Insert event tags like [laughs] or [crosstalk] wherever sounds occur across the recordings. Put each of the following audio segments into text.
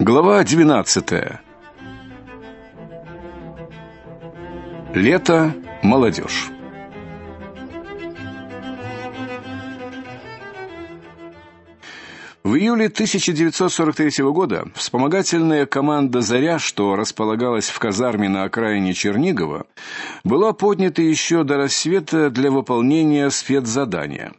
Глава 12. Лето, молодежь. В июле 1943 года вспомогательная команда Заря, что располагалась в казарме на окраине Чернигова, была поднята еще до рассвета для выполнения спецзадания.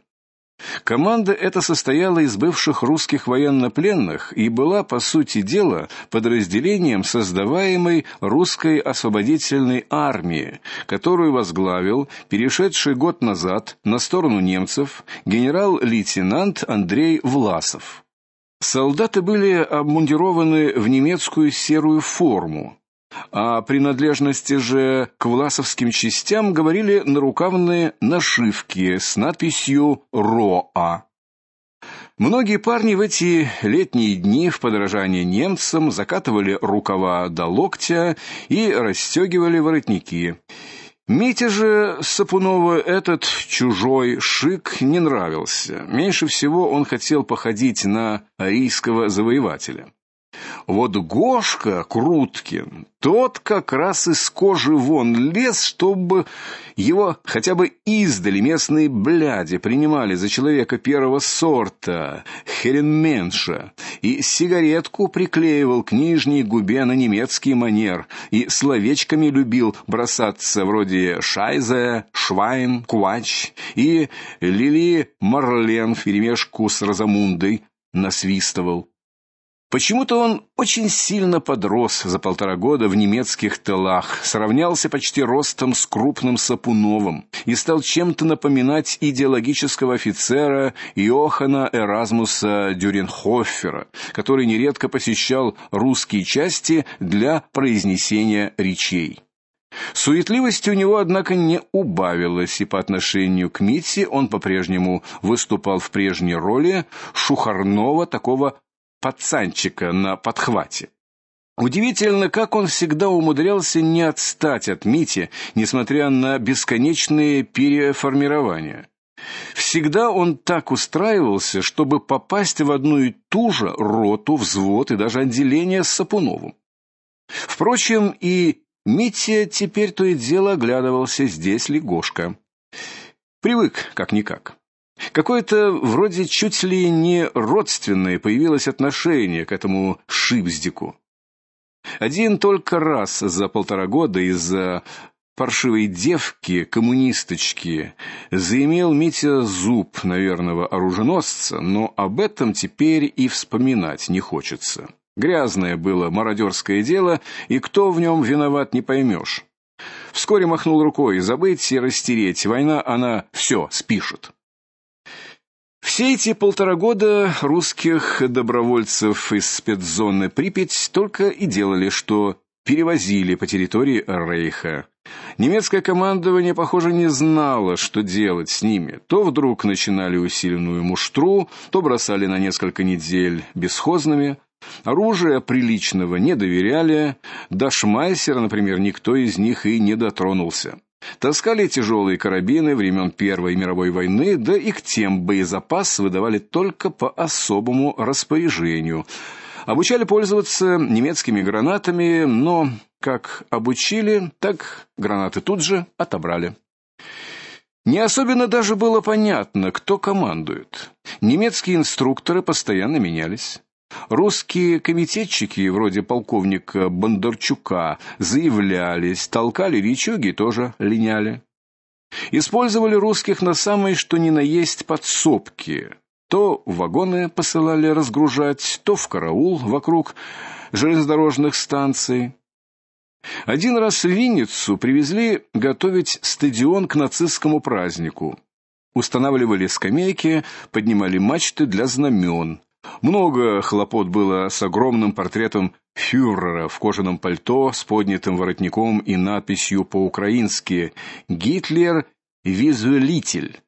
Команда эта состояла из бывших русских военнопленных и была, по сути дела, подразделением создаваемой русской освободительной армии, которую возглавил перешедший год назад на сторону немцев генерал-лейтенант Андрей Власов. Солдаты были обмундированы в немецкую серую форму, о принадлежности же к власовским частям говорили нарукавные нашивки с надписью РОА. Многие парни в эти летние дни в подражание немцам закатывали рукава до локтя и расстегивали воротники. Мите же Сапунова этот чужой шик не нравился. Меньше всего он хотел походить на арийского завоевателя. Вот Гошка Круткин, тот как раз из кожи вон лез, чтобы его хотя бы издали местные бляди принимали за человека первого сорта, херенменша, и сигаретку приклеивал к нижней губе на немецкий манер, и словечками любил бросаться вроде шайзе, швайн, квач и Лили Марлен вперемешку с Розамундой насвистывал. Почему-то он очень сильно подрос за полтора года в немецких тылах, сравнялся почти ростом с крупным Сапуновым и стал чем-то напоминать идеологического офицера Йохана Эразмуса Дюренхофера, который нередко посещал русские части для произнесения речей. Суетливости у него, однако, не убавилось, и по отношению к Митсе он по-прежнему выступал в прежней роли шухарного такого пацанчика на подхвате. Удивительно, как он всегда умудрялся не отстать от Мити, несмотря на бесконечные переформирования. Всегда он так устраивался, чтобы попасть в одну и ту же роту, взвод и даже отделение с Сапуновым. Впрочем, и Митя теперь то и дело оглядывался, здесь ли Гошка. Привык как никак. Какое-то вроде чуть ли не родственное появилось отношение к этому шибздику. Один только раз за полтора года из-за паршивой девки, коммунисточки, заимел Митя зуб, наверного, оруженосца, но об этом теперь и вспоминать не хочется. Грязное было мародерское дело, и кто в нем виноват, не поймешь. Вскоре махнул рукой: "Забыть и растереть. Война она все спишет". Все эти полтора года русских добровольцев из спецзоны Припять только и делали, что перевозили по территории Рейха. Немецкое командование, похоже, не знало, что делать с ними. То вдруг начинали усиленную муштру, то бросали на несколько недель бесхозными. Оружия приличного не доверяли, до Шмайсера, например, никто из них и не дотронулся. Таскали тяжелые карабины времен Первой мировой войны, да и к тем боезапас выдавали только по особому распоряжению. Обучали пользоваться немецкими гранатами, но как обучили, так гранаты тут же отобрали. Не особенно даже было понятно, кто командует. Немецкие инструкторы постоянно менялись. Русские комитетчики, вроде полковника Бондарчука, заявлялись, толкали речуги тоже линяли. Использовали русских на самой что ни на есть подсобки. То вагоны посылали разгружать, то в караул вокруг железнодорожных станций. Один раз в Винницу привезли готовить стадион к нацистскому празднику. Устанавливали скамейки, поднимали мачты для знамен. Много хлопот было с огромным портретом фюрера в кожаном пальто с поднятым воротником и надписью по-украински Гитлер визуалитель.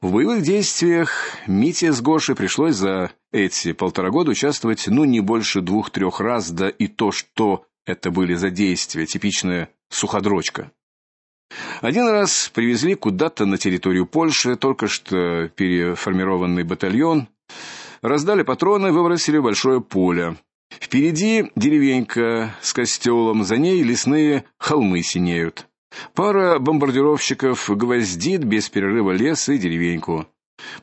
В боевых действиях Мите с Гошей пришлось за эти полтора года участвовать ну не больше двух-трех раз, да и то, что это были за действия, типичная суходрочка. Один раз привезли куда-то на территорию Польши только что переформированный батальон Раздали патроны, выбросили большое поле. Впереди деревенька с костелом, за ней лесные холмы синеют. Пара бомбардировщиков гвоздит без перерыва лес и деревеньку.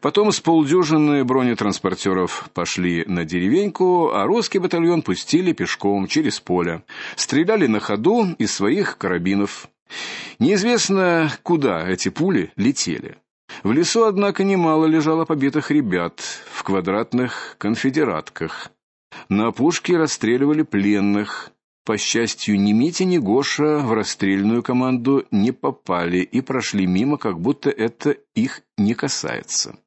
Потом с полдюжины бронетранспортеров пошли на деревеньку, а русский батальон пустили пешком через поле. Стреляли на ходу из своих карабинов. Неизвестно, куда эти пули летели. В лесу, однако, немало лежало побитых ребят в квадратных конфедератках. На опушке расстреливали пленных. По счастью, ни Митя, ни Гоша в расстрельную команду не попали и прошли мимо, как будто это их не касается.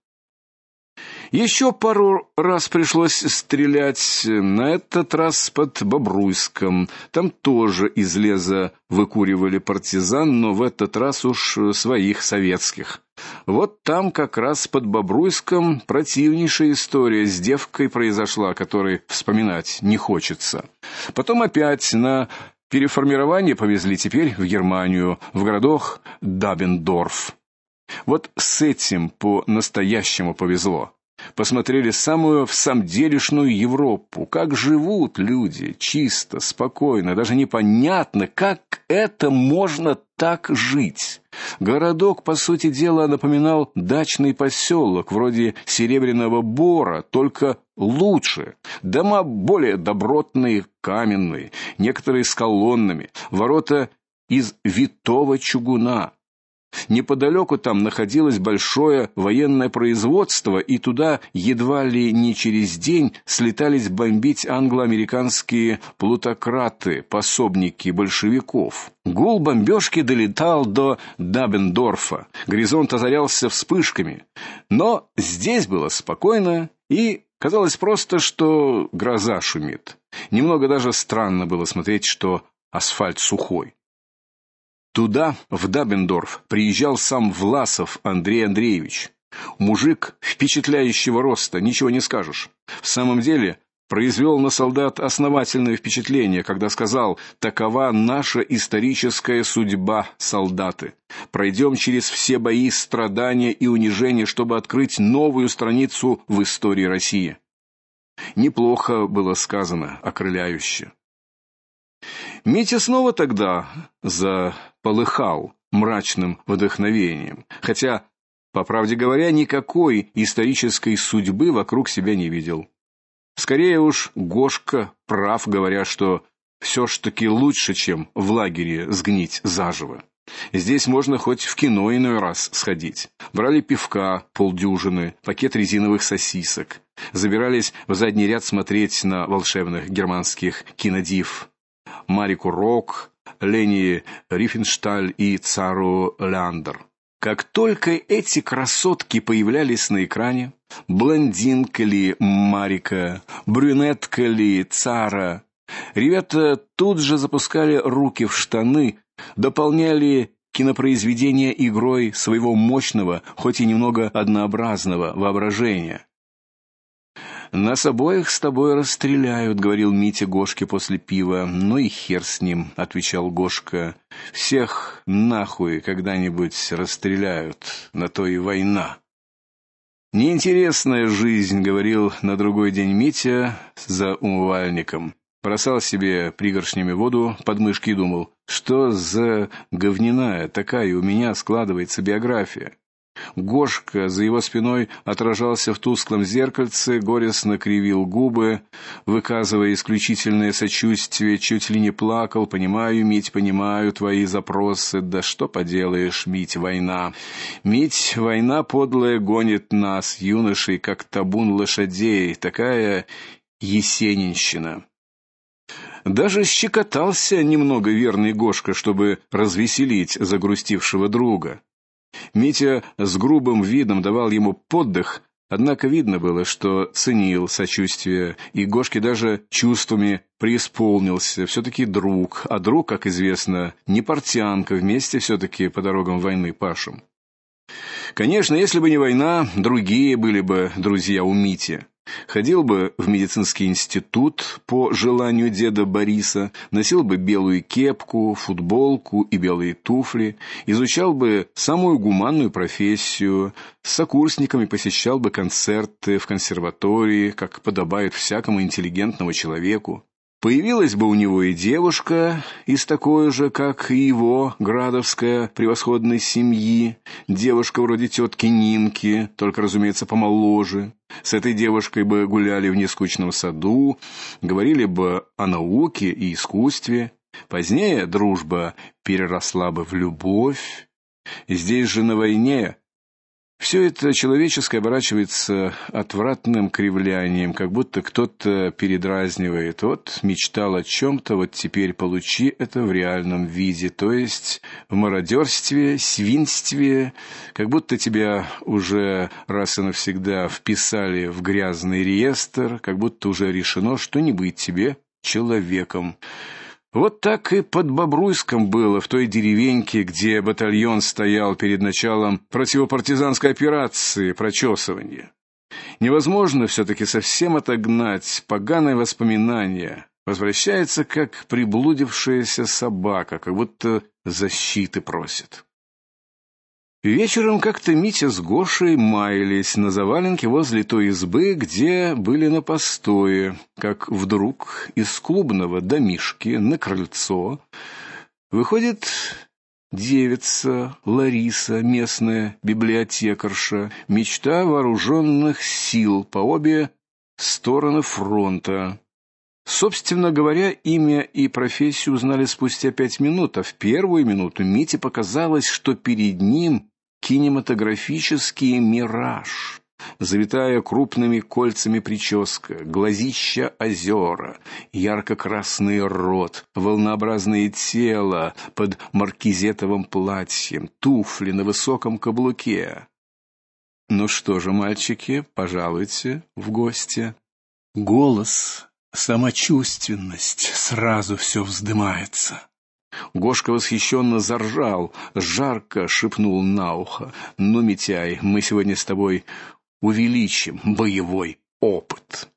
Еще пару раз пришлось стрелять, на этот раз под Бобруйском. Там тоже из леса выкуривали партизан, но в этот раз уж своих советских. Вот там как раз под Бобруйском противнейшая история с девкой произошла, которой вспоминать не хочется. Потом опять на переформирование повезли теперь в Германию, в городок Дабендорф. Вот с этим по-настоящему повезло. Посмотрели самую в самом делешную Европу, как живут люди, чисто, спокойно, даже непонятно, как это можно так жить. Городок, по сути дела, напоминал дачный поселок, вроде Серебряного Бора, только лучше. Дома более добротные, каменные, некоторые с колоннами, ворота из витого чугуна. Неподалеку там находилось большое военное производство, и туда едва ли не через день слетались бомбить англо-американские плутократы, пособники большевиков. Гул бомбежки долетал до Дабендорфа. Горизонт озарялся вспышками. Но здесь было спокойно и казалось просто, что гроза шумит. Немного даже странно было смотреть, что асфальт сухой. Туда, в Дабендорф, приезжал сам Власов Андрей Андреевич. Мужик впечатляющего роста, ничего не скажешь. В самом деле, произвел на солдат основательное впечатление, когда сказал: "Такова наша историческая судьба, солдаты. Пройдем через все бои, страдания и унижения, чтобы открыть новую страницу в истории России". Неплохо было сказано, окрыляюще. Митя снова тогда заполыхал мрачным вдохновением, хотя, по правде говоря, никакой исторической судьбы вокруг себя не видел. Скорее уж Гошка прав, говоря, что все ж таки лучше, чем в лагере сгнить заживо. Здесь можно хоть в кино иной раз сходить. Брали пивка полдюжины, пакет резиновых сосисок, забирались в задний ряд смотреть на волшебных германских кинодив. Марику Рок, Лени Рифеншталь и Цару Ляндер. Как только эти красотки появлялись на экране, блондинка ли Марика, брюнетка ли Цара, ребята тут же запускали руки в штаны, дополняли кинопроизведение игрой своего мощного, хоть и немного однообразного воображения. Нас обоих с тобой расстреляют, говорил Митя Гошке после пива. Ну и хер с ним, отвечал Гошка. Всех нахуй когда-нибудь расстреляют, на то и война. Неинтересная жизнь, говорил на другой день Митя за умывальником. Бросал себе пригоршнями воду под мышки и думал: что за говняная такая у меня складывается биография. Гошка за его спиной отражался в тусклом зеркальце, горестно кривил губы, выказывая исключительное сочувствие, чуть ли не плакал. Понимаю, Мить, понимаю твои запросы. Да что поделаешь, Мить, война. Мить, война подлая гонит нас, юношей, как табун лошадей. Такая есенинщина. Даже щекотался немного верный Гошка, чтобы развеселить загрустившего друга. Митя с грубым видом давал ему поддых, однако видно было, что ценил сочувствие, и Гошке даже чувствами преисполнился. все таки друг, а друг, как известно, не портянка, вместе все таки по дорогам войны пашем. Конечно, если бы не война, другие были бы друзья у Мити. Ходил бы в медицинский институт по желанию деда Бориса, носил бы белую кепку, футболку и белые туфли, изучал бы самую гуманную профессию, с сокурсниками посещал бы концерты в консерватории, как подобает всякому интеллигентному человеку. Появилась бы у него и девушка из такой же, как и его, градовская, превосходной семьи, девушка вроде тетки Нинки, только, разумеется, помоложе. С этой девушкой бы гуляли в нескучном саду, говорили бы о науке и искусстве. Позднее дружба переросла бы в любовь. Здесь же на войне все это человеческое оборачивается отвратным кривлянием, как будто кто-то передразнивает. Вот мечтал о чем то вот теперь получи это в реальном виде, то есть в мародерстве, свинстве, как будто тебя уже раз и навсегда вписали в грязный реестр, как будто уже решено, что не быть тебе человеком. Вот так и под Бобруйском было, в той деревеньке, где батальон стоял перед началом противопартизанской операции прочесывания. Невозможно все таки совсем отогнать поганые воспоминания. Возвращается как приблудившаяся собака, как будто защиты просит. Вечером как-то Митя с Гошей маялись на заваленке возле той избы, где были на постое, как вдруг из клубного домишки на крыльцо выходит девица Лариса, местная библиотекарша, мечта вооруженных сил по обе стороны фронта. Собственно говоря, имя и профессию узнали спустя пять минут, а в первую минуту Мите показалось, что перед ним кинематографический мираж. Завитая крупными кольцами прическа, глазища озера, ярко-красный рот, волнообразное тело под маркизетовым платьем, туфли на высоком каблуке. Ну что же, мальчики, пожалуйте в гости. Голос самочувственность, сразу все вздымается. Гошка восхищенно заржал, жарко шепнул на ухо: "Ну, Митяй, мы сегодня с тобой увеличим боевой опыт".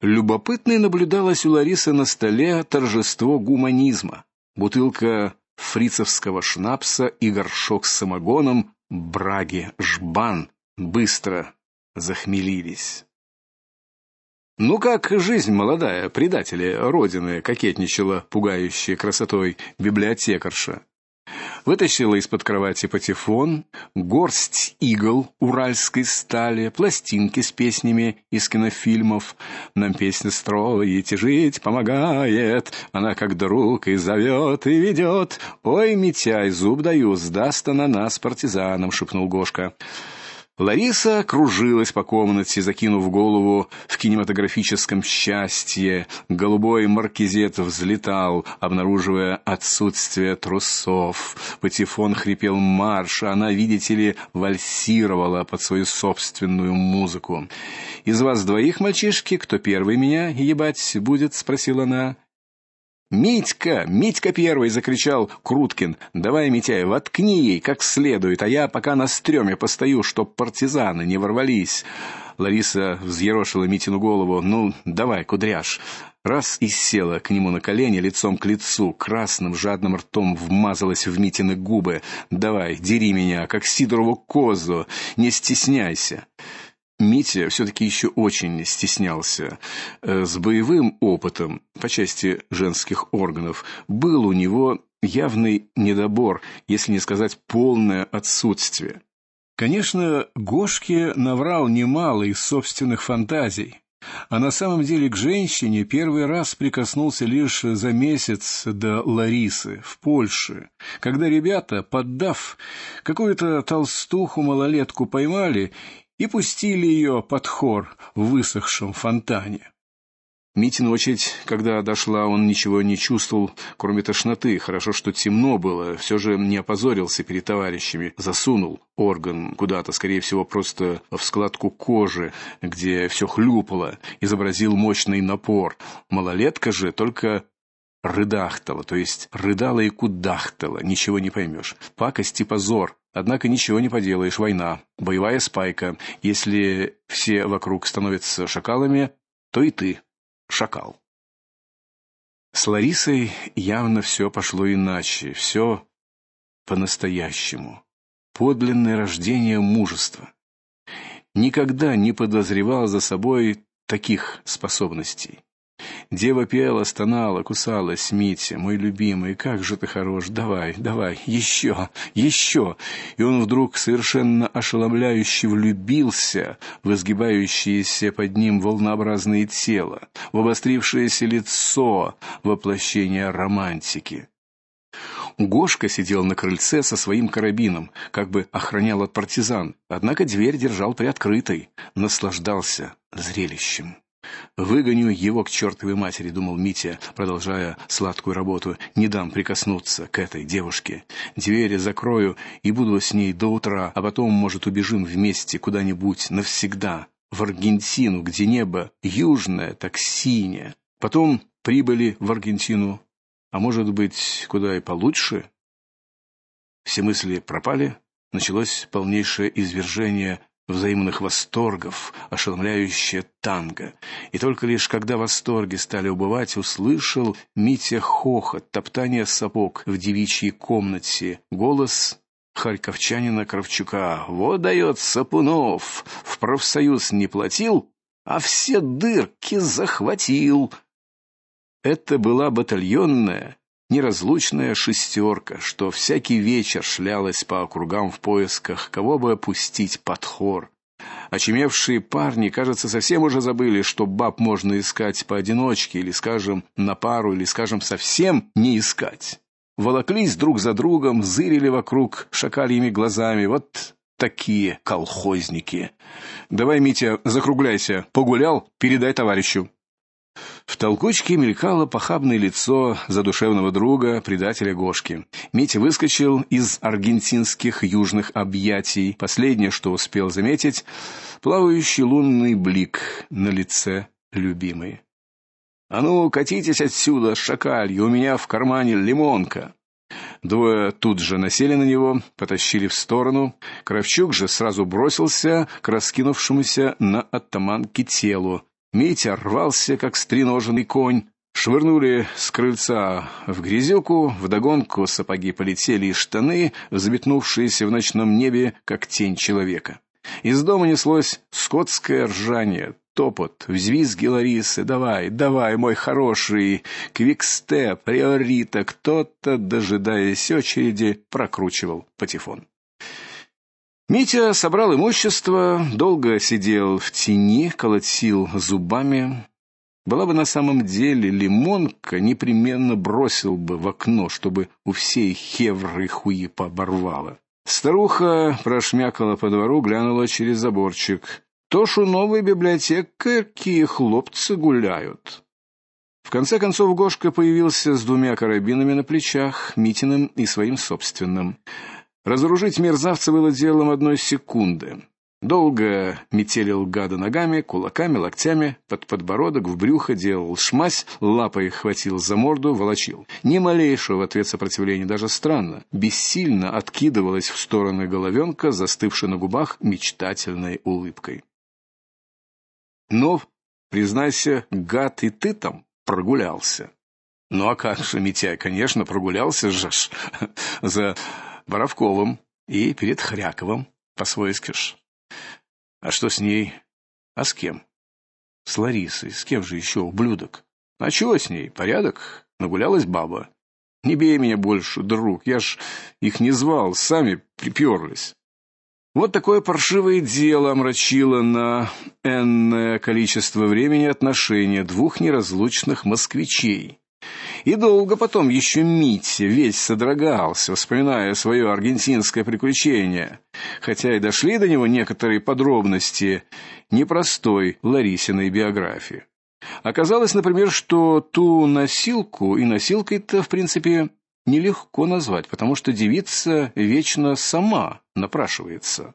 Любопытной наблюдалось у Ларисы на столе торжество гуманизма. Бутылка фрицевского шнапса и горшок с самогоном Браги Жбан быстро захмелились. Ну как жизнь молодая, предатели родины, кокетничала пугающей красотой библиотекарша. Вытащила из-под кровати патефон, горсть игл уральской стали, пластинки с песнями из кинофильмов. Нам песня строить и жить помогает, она как друг и зовет, и ведет. Ой, Митяй, зуб даю, сдаст она нас партизанам, шепнул Гошка. Лариса кружилась по комнате, закинув голову в кинематографическом счастье. Голубой маркизет взлетал, обнаруживая отсутствие трусов. Патефон хрипел марш, а она, видите ли, вальсировала под свою собственную музыку. Из вас двоих, мальчишки, кто первый меня ебать будет, спросила она. Митька, Митька первый закричал Круткин. Давай, Митяй, воткни ей как следует, а я пока на стреме постою, чтоб партизаны не ворвались. Лариса взъерошила Митину голову. Ну, давай, кудряш. Раз и села к нему на колени, лицом к лицу, красным жадным ртом вмазалась в Митины губы. Давай, дери меня, как Сидорову козу, не стесняйся. Митя все таки еще очень стеснялся. Э, с боевым опытом по части женских органов был у него явный недобор, если не сказать полное отсутствие. Конечно, Гошке наврал немало из собственных фантазий. А на самом деле к женщине первый раз прикоснулся лишь за месяц до Ларисы в Польше, когда ребята, поддав какую-то толстуху малолетку поймали и пустили ее под хор в высохшем фонтане. Митин очередь, когда дошла, он ничего не чувствовал, кроме тошноты. Хорошо, что темно было, все же не опозорился перед товарищами, засунул орган куда-то, скорее всего, просто в складку кожи, где все хлюпало, изобразил мощный напор. Малолетка же только рыдахтала, то есть рыдала и кудахтала, ничего не поймешь. Пакость и позор. Однако ничего не поделаешь, война, боевая спайка. Если все вокруг становятся шакалами, то и ты шакал. С Ларисой явно все пошло иначе, все по-настоящему. Подлинное рождение мужества. Никогда не подозревал за собой таких способностей. Дева пела, стонала, кусалась, Митя, мой любимый, как же ты хорош, давай, давай, еще, еще. И он вдруг совершенно ошеломляюще влюбился в изгибающееся под ним волнообразное тело, в обострившееся лицо, воплощение романтики. Гошка сидел на крыльце со своим карабином, как бы охранял от партизан, однако дверь держал приоткрытой, наслаждался зрелищем. Выгоню его к чертовой матери, думал Митя, продолжая сладкую работу. Не дам прикоснуться к этой девушке. Двери закрою и буду с ней до утра, а потом, может, убежим вместе куда-нибудь навсегда, в Аргентину, где небо южное, так синее. Потом прибыли в Аргентину, а может быть, куда и получше. Все мысли пропали, началось полнейшее извержение взаимных восторгов, ошеломляющее танго. И только лишь когда восторги стали убывать, услышал Митя хохот, топтание сапог в девичьей комнате, голос харьковчанина Кравчука. Вот дает Сапунов, в профсоюз не платил, а все дырки захватил. Это была батальонная неразлучная шестерка, что всякий вечер шлялась по округам в поисках кого бы опустить под хор. Очумевшие парни, кажется, совсем уже забыли, что баб можно искать поодиночке или, скажем, на пару, или, скажем, совсем не искать. Волоклись друг за другом, зырили вокруг шакальими глазами. Вот такие колхозники. Давай, Митя, закругляйся. Погулял, передай товарищу. В толкучке мелькало похабное лицо задушевного друга, предателя Гошки. Митя выскочил из аргентинских южных объятий. Последнее, что успел заметить, плавающий лунный блик на лице любимой. А ну, катитесь отсюда, шакальи, у меня в кармане лимонка. Двое тут же насели на него, потащили в сторону. Кравчук же сразу бросился к раскинувшемуся на оттаманке телу. Митя рвался, как стреноженный конь. Швырнули с крыльца в грязюку, вдогонку сапоги полетели и штаны, взметнувшиеся в ночном небе, как тень человека. Из дома неслось скотское ржание, топот, взвизги Ларисы. Давай, давай, мой хороший, квикстеп, приорита, кто-то, дожидаясь очереди, прокручивал патефон. Митя собрал имущество, долго сидел в тени, колотил зубами. Была бы на самом деле лимонка, непременно бросил бы в окно, чтобы у всей хевры хуи поборвало. Старуха прошмякала по двору, глянула через заборчик. То ж у новой библиотекарки хлопцы гуляют. В конце концов Гошка появился с двумя карабинами на плечах, Митиным и своим собственным. Разоружить мерзавца было делом одной секунды. Долго метелил гада ногами, кулаками, локтями, под подбородок, в брюхо делал шмась, лапой хватил за морду, волочил. Ни малейшего в ответ сопротивления, даже странно. Бессильно откидывалась в стороны головенка, застывшая на губах мечтательной улыбкой. Но, признайся, гад и ты там прогулялся. Ну а как же, Митяй, конечно, прогулялся же [laughs] за Боровковым и перед Хряковым по-свойски. А что с ней? А с кем? С Ларисой. С кем же еще, ублюдок? А чего с ней? Порядок? Нагулялась баба. Не бей меня больше, друг. Я ж их не звал, сами приперлись. Вот такое паршивое дело омрачило на энное количество времени отношения двух неразлучных москвичей. И долго потом еще Митя весь содрогался, вспоминая свое аргентинское приключение, хотя и дошли до него некоторые подробности непростой Ларисиной биографии. Оказалось, например, что ту носилку и носилкой-то, в принципе, нелегко назвать, потому что девица вечно сама напрашивается.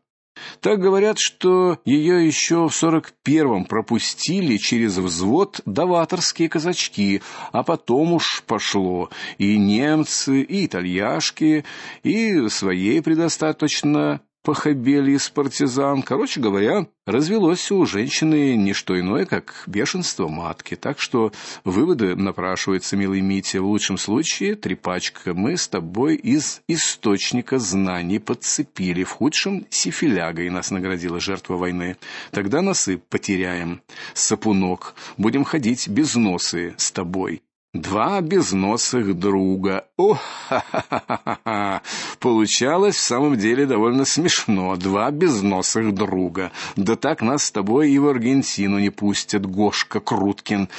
Так говорят, что ее еще в сорок первом пропустили через взвод даваторские казачки, а потом уж пошло. И немцы, и итальяшки, и своей предостаточно похабели из партизан. Короче говоря, развелось у женщины не что иное, как бешенство матки. Так что выводы напрашиваются, милый Митя, в лучшем случае трепачка мы с тобой из источника знаний подцепили, в худшем сифилягой нас наградила жертва войны. Тогда носы потеряем, сапунок, будем ходить без носы с тобой. Два безносых друга. О, ха-ха-ха-ха. Получалось в самом деле довольно смешно. Два безносых друга. Да так нас с тобой и в Аргентину не пустят, Гошка Круткин.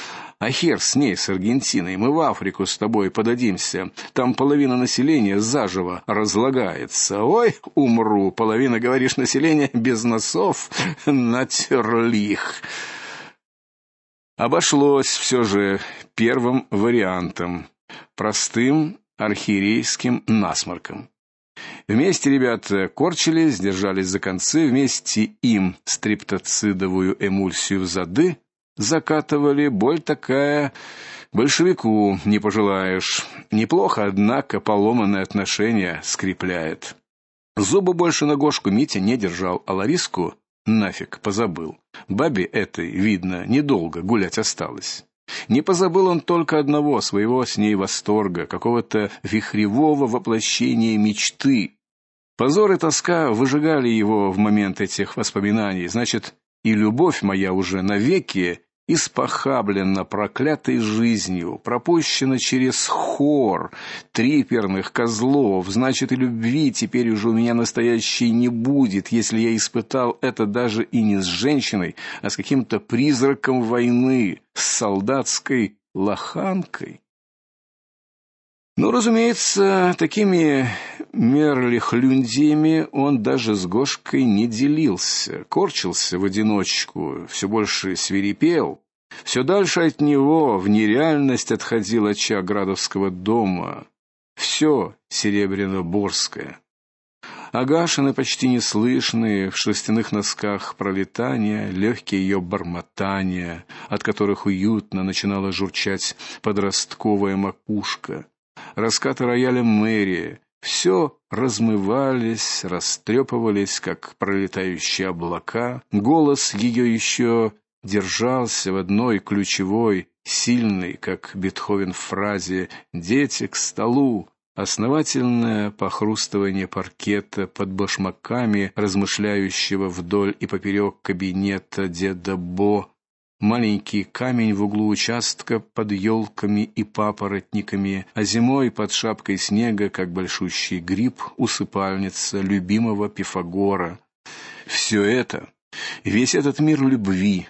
А хер с ней, с Аргентиной. Мы в Африку с тобой подадимся. Там половина населения заживо разлагается. Ой, умру. Половина, говоришь, населения без носов натерлих. Обошлось все же первым вариантом, простым архиерейским насморком. Вместе ребята корчились, держались за концы, вместе им стриптоцидовую эмульсию в зады закатывали. Боль такая большевику не пожелаешь. Неплохо, однако, поломанное отношение скрепляет. Зубы больше на Гошку Митя не держал, а Лариску нафиг позабыл. Бабе этой, видно, недолго гулять осталось. Не позабыл он только одного своего с ней восторга, какого-то вихревого воплощения мечты. Позор и тоска выжигали его в момент этих воспоминаний. Значит, и любовь моя уже навеки испохаблена проклятой жизнью, пропущена через хор триперных козлов, значит и любви теперь уже у меня настоящей не будет, если я испытал это даже и не с женщиной, а с каким-то призраком войны, с солдатской лоханкой. Ну, разумеется, такими мерлихлюндиями он даже с Гошкой не делился, корчился в одиночку, все больше свирепел. Все дальше от него в нереальность отходил очаг Градовского дома. Все серебряно-борское. Агашины почти неслышные, в шерстяных носках пролетания, легкие ее бормотания, от которых уютно начинала журчать подростковая макушка раскаты рояля мэрии, все размывались, растрепывались, как пролетающие облака. Голос ее еще держался в одной ключевой, сильной, как Бетховен в фразе «Дети к столу», основательное похрустывание паркета под башмаками размышляющего вдоль и поперек кабинета деда Бо, маленький камень в углу участка под елками и папоротниками, а зимой под шапкой снега, как большущий гриб, усыпальница любимого Пифагора. Все это, весь этот мир любви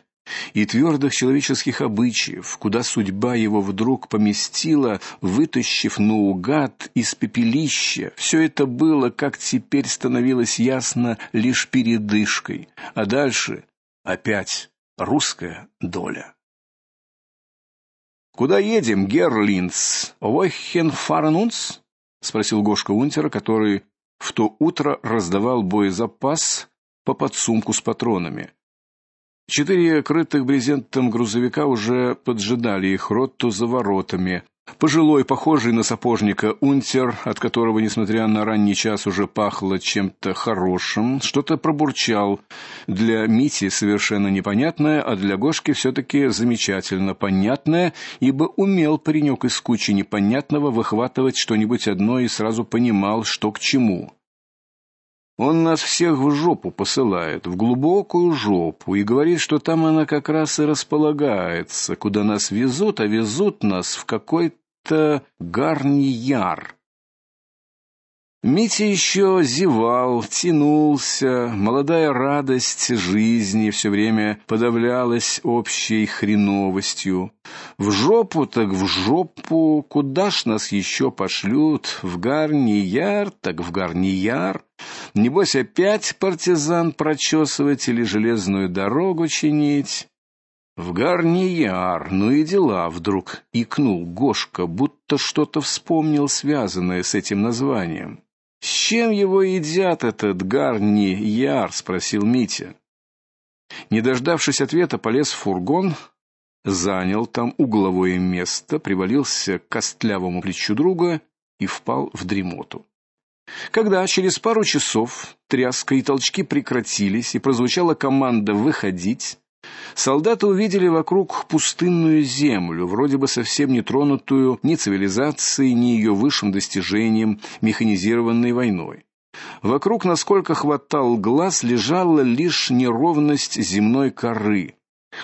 и твердых человеческих обычаев, куда судьба его вдруг поместила, вытащив наугад из пепелища, все это было, как теперь становилось ясно, лишь передышкой, а дальше опять русская доля. Куда едем, Герлинц? Войхен фарнунс? спросил Гошка Унтера, который в то утро раздавал боезапас по подсумку с патронами. Четыре крытых брезентом грузовика уже поджидали их роту за воротами, Пожилой, похожий на сапожника унтер, от которого, несмотря на ранний час, уже пахло чем-то хорошим, что-то пробурчал. Для Мити совершенно непонятное, а для Гошки все таки замечательно понятное, ибо умел паренек из кучи непонятного выхватывать что-нибудь одно и сразу понимал, что к чему. Он нас всех в жопу посылает, в глубокую жопу, и говорит, что там она как раз и располагается, куда нас везут, а везут нас в какой-то гарнияр. Митя еще зевал, тянулся, молодая радость жизни все время подавлялась общей хреновостью. В жопу так в жопу, куда ж нас еще пошлют? В Гарнияр, так в Гарнияр. Небось опять партизан прочесывать или железную дорогу чинить. В Гарнияр, ну и дела, вдруг икнул Гошка, будто что-то вспомнил связанное с этим названием. С чем его едят этот гарни яр, спросил Митя. Не дождавшись ответа, полез в фургон, занял там угловое место, привалился к костлявому плечу друга и впал в дремоту. Когда через пару часов тряска и толчки прекратились и прозвучала команда выходить, солдаты увидели вокруг пустынную землю, вроде бы совсем не тронутую ни цивилизацией, ни ее высшим достижением механизированной войной. Вокруг, насколько хватал глаз, лежала лишь неровность земной коры,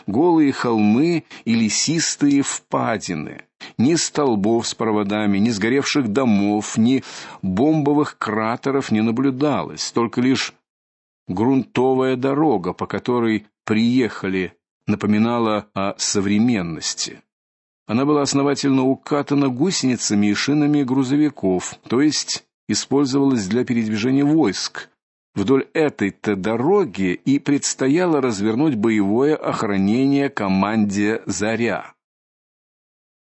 голые холмы и лесистые впадины. Ни столбов с проводами, ни сгоревших домов, ни бомбовых кратеров не наблюдалось, только лишь грунтовая дорога, по которой приехали, напоминала о современности. Она была основательно укатана гусеницами и шинами грузовиков, то есть использовалась для передвижения войск. Вдоль этой-то дороги и предстояло развернуть боевое охранение команде Заря.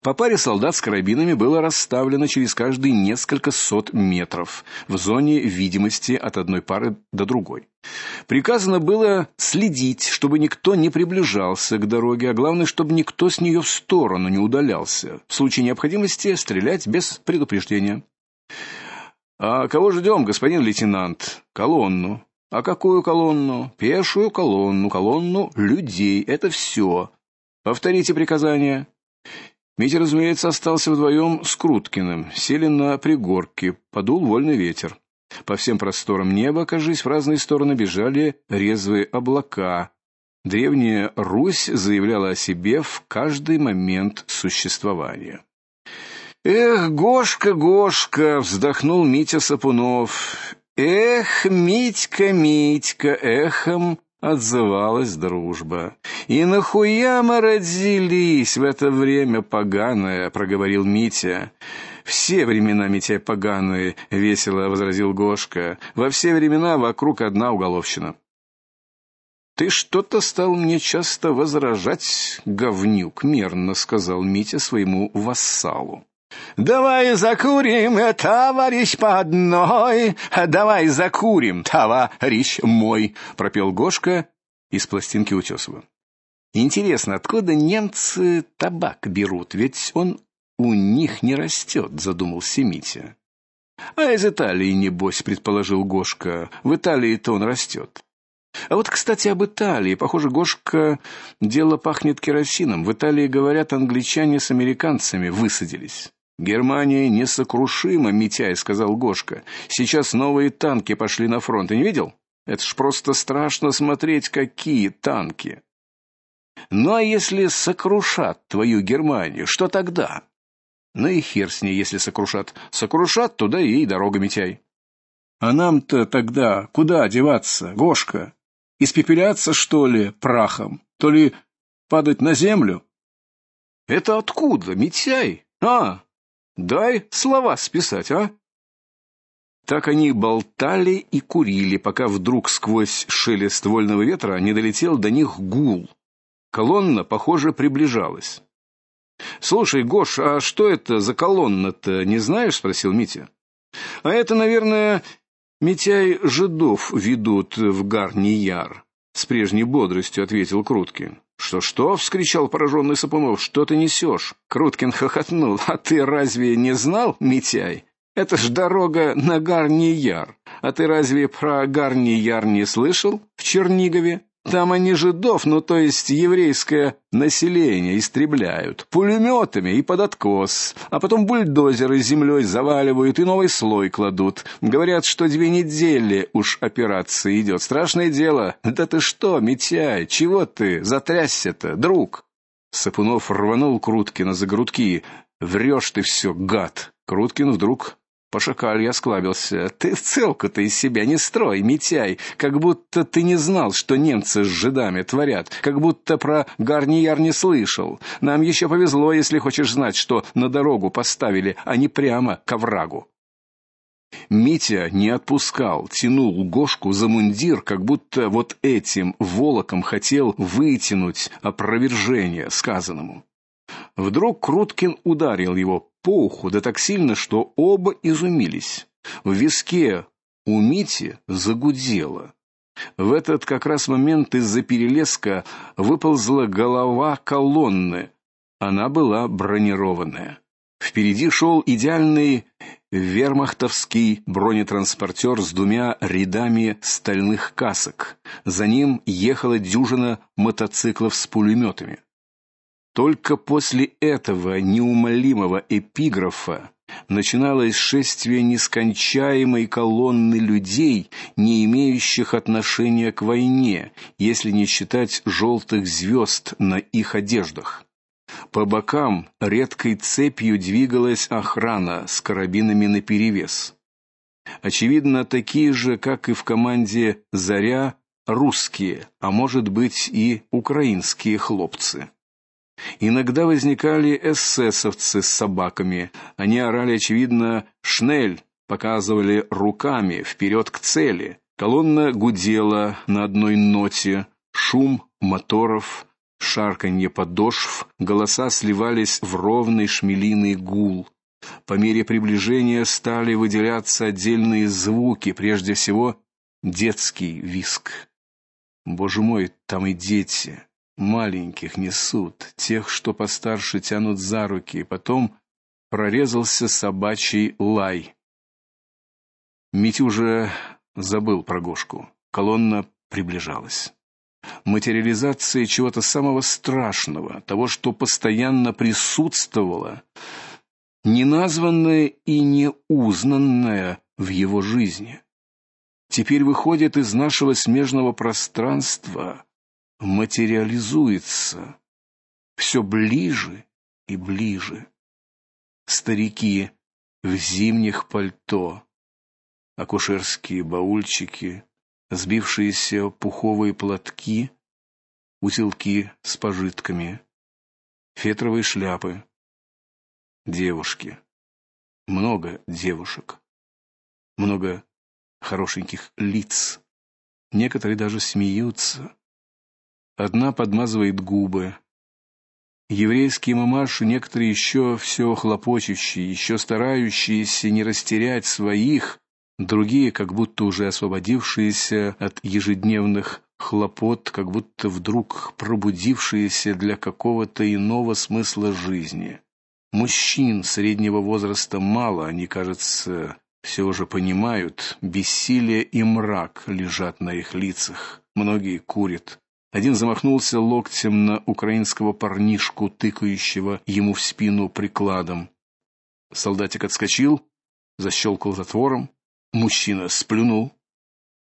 По паре солдат с карабинами было расставлено через каждые несколько сот метров в зоне видимости от одной пары до другой. Приказано было следить, чтобы никто не приближался к дороге, а главное, чтобы никто с нее в сторону не удалялся. В случае необходимости стрелять без предупреждения. А кого ждем, господин лейтенант? Колонну. А какую колонну? Пешую колонну, колонну людей. Это все. Повторите приказание. Митя, разумеется, остался вдвоем с Круткиным. Сели на пригорке, подул вольный ветер. По всем просторам неба, кажись, в разные стороны бежали резвые облака. Древняя Русь заявляла о себе в каждый момент существования. Эх, Гошка, Гошка, вздохнул Митя Сапунов. Эх, Митька, Митька, эхом отзывалась дружба. И нахуя мы родились в это время поганое, проговорил Митя. Все времена Митя поганые, весело возразил Гошка. Во все времена вокруг одна уголовщина. Ты что-то стал мне часто возражать, говнюк, мерно сказал Митя своему вассалу. Давай закурим, товарищ по одной. Давай закурим, товарищ мой, пропел Гошка из пластинки Утесова. Интересно, откуда немцы табак берут? Ведь он у них не растет», — задумался Митя. А из Италии небось, предположил Гошка. В Италии-то он растет. А вот, кстати, об Италии. Похоже, Гошка дело пахнет керосином. В Италии говорят, англичане с американцами высадились. Германия несокрушима, Митяй сказал Гошка. Сейчас новые танки пошли на фронт. Ты не видел? Это ж просто страшно смотреть, какие танки. Ну а если сокрушат твою Германию, что тогда? Ну и хер с ней, если сокрушат. Сокрушат, туда и дорога Митяй. А нам-то тогда куда деваться, Гошка? Испепеляться, что ли, прахом? То ли падать на землю? Это откуда, Митяй? А, Дай слова списать, а? Так они болтали и курили, пока вдруг сквозь шелест вольного ветра не долетел до них гул. Колонна, похоже, приближалась. Слушай, Гош, а что это за колонна-то, не знаешь, спросил Митя. А это, наверное, Митяй жидов ведут в Гарнияр, с прежней бодростью ответил Круткин. Что-что? вскричал пораженный Сапунов. Что ты несешь?» Круткин хохотнул. А ты разве не знал, Митяй? Это ж дорога на Гарнияр. А ты разве про Гарнияр не слышал в Чернигове? Там они жидов, ну то есть еврейское население истребляют пулеметами и под откос, а потом бульдозеры землей заваливают и новый слой кладут. Говорят, что две недели уж операция идет. Страшное дело. Да ты что, Митяй, чего ты затрясся-то, друг? Сапунов рванул Круткина за грудки. Врешь ты все, гад. Круткин вдруг по шакалью осклабился. Ты целку-то из себя не строй, Митяй, как будто ты не знал, что немцы с жидами творят, как будто про Гарнияр не слышал. Нам еще повезло, если хочешь знать, что на дорогу поставили, а не прямо к оврагу. Митя не отпускал, тянул Гошку за мундир, как будто вот этим волоком хотел вытянуть опровержение сказанному. Вдруг Круткин ударил его по уху, да так сильно, что оба изумились. В виске у Мити загудело. В этот как раз момент из-за перелеска выползла голова колонны. Она была бронированная. Впереди шел идеальный вермахтовский бронетранспортер с двумя рядами стальных касок. За ним ехала дюжина мотоциклов с пулеметами. Только после этого неумолимого эпиграфа начиналось шествие нескончаемой колонны людей, не имеющих отношения к войне, если не считать желтых звезд на их одеждах. По бокам редкой цепью двигалась охрана с карабинами наперевес. Очевидно, такие же, как и в команде Заря, русские, а может быть и украинские хлопцы. Иногда возникали эсэсовцы с собаками. Они орали очевидно шнель, показывали руками вперед к цели. Колонна гудела на одной ноте, шум моторов, шарканье подошв, голоса сливались в ровный шмелиный гул. По мере приближения стали выделяться отдельные звуки, прежде всего детский визг. Боже мой, там и дети. Маленьких несут, тех, что постарше, тянут за руки, и потом прорезался собачий лай. Митя уже забыл про Гошку. Колонна приближалась материализация чего-то самого страшного, того, что постоянно присутствовало, неназванное и неузнанное в его жизни. Теперь выходит из нашего смежного пространства, материализуется все ближе и ближе. Старики в зимних пальто, акушерские баульчики, сбившиеся пуховые платки, узелки с пожитками, фетровые шляпы, девушки. Много девушек. Много хорошеньких лиц. Некоторые даже смеются. Одна подмазывает губы. Еврейские мамаши, некоторые еще все хлопочущие, еще старающиеся не растерять своих, Другие, как будто уже освободившиеся от ежедневных хлопот, как будто вдруг пробудившиеся для какого-то иного смысла жизни. Мужчин среднего возраста мало, они, кажется, все уже понимают, бессилие и мрак лежат на их лицах. Многие курят. Один замахнулся локтем на украинского парнишку, тыкающего ему в спину прикладом. Солдатик отскочил, защелкал затвором. Мужчина сплюнул,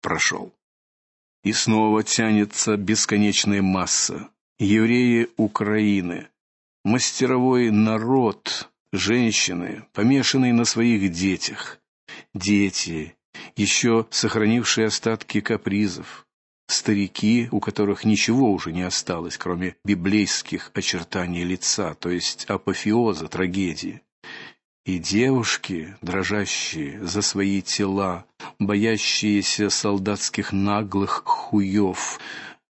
прошел. И снова тянется бесконечная масса. Евреи Украины, мастеровой народ, женщины, помешанные на своих детях, дети, еще сохранившие остатки капризов, старики, у которых ничего уже не осталось, кроме библейских очертаний лица, то есть апофеоза трагедии. И девушки, дрожащие за свои тела, боящиеся солдатских наглых хуев,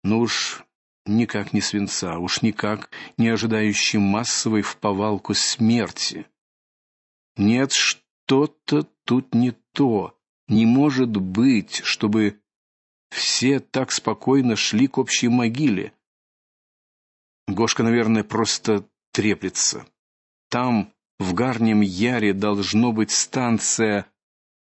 ну уж никак не свинца, уж никак не ожидающие массовой в повалку смерти. Нет, что-то тут не то. Не может быть, чтобы все так спокойно шли к общей могиле. Гошка, наверное, просто треплется. Там в Гарнем Яре должно быть станция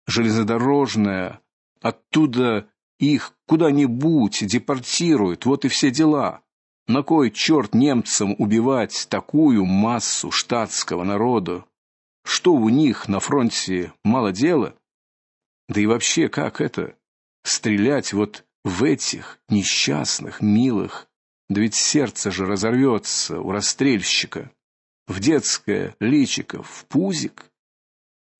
железнодорожная. Оттуда их куда-нибудь депортируют. Вот и все дела. На кой черт немцам убивать такую массу штатского народа? Что у них на фронте мало дела? Да и вообще, как это стрелять вот в этих несчастных, милых? Да ведь сердце же разорвется у расстрельщика в детское личико, в пузик.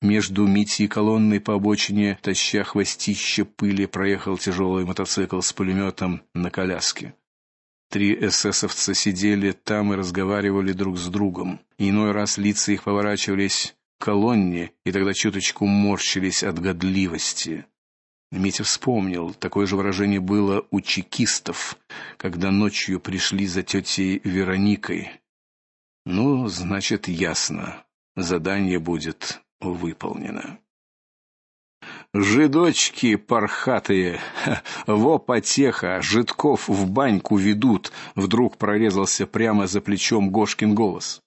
Между Мити колонной по обочине, таща хвостище пыли, проехал тяжелый мотоцикл с пулеметом на коляске. Три эсэсовца сидели там и разговаривали друг с другом. Иной раз лица их поворачивались к колонне, и тогда чуточку морщились от годливости. Митя вспомнил, такое же выражение было у чекистов, когда ночью пришли за тетей Вероникой. Ну, значит, ясно. Задание будет выполнено. Жидочки пархатые, [laughs] во потеха, жидков в баньку ведут, вдруг прорезался прямо за плечом Гошкин голос.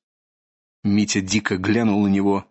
Митя дико глянул на него.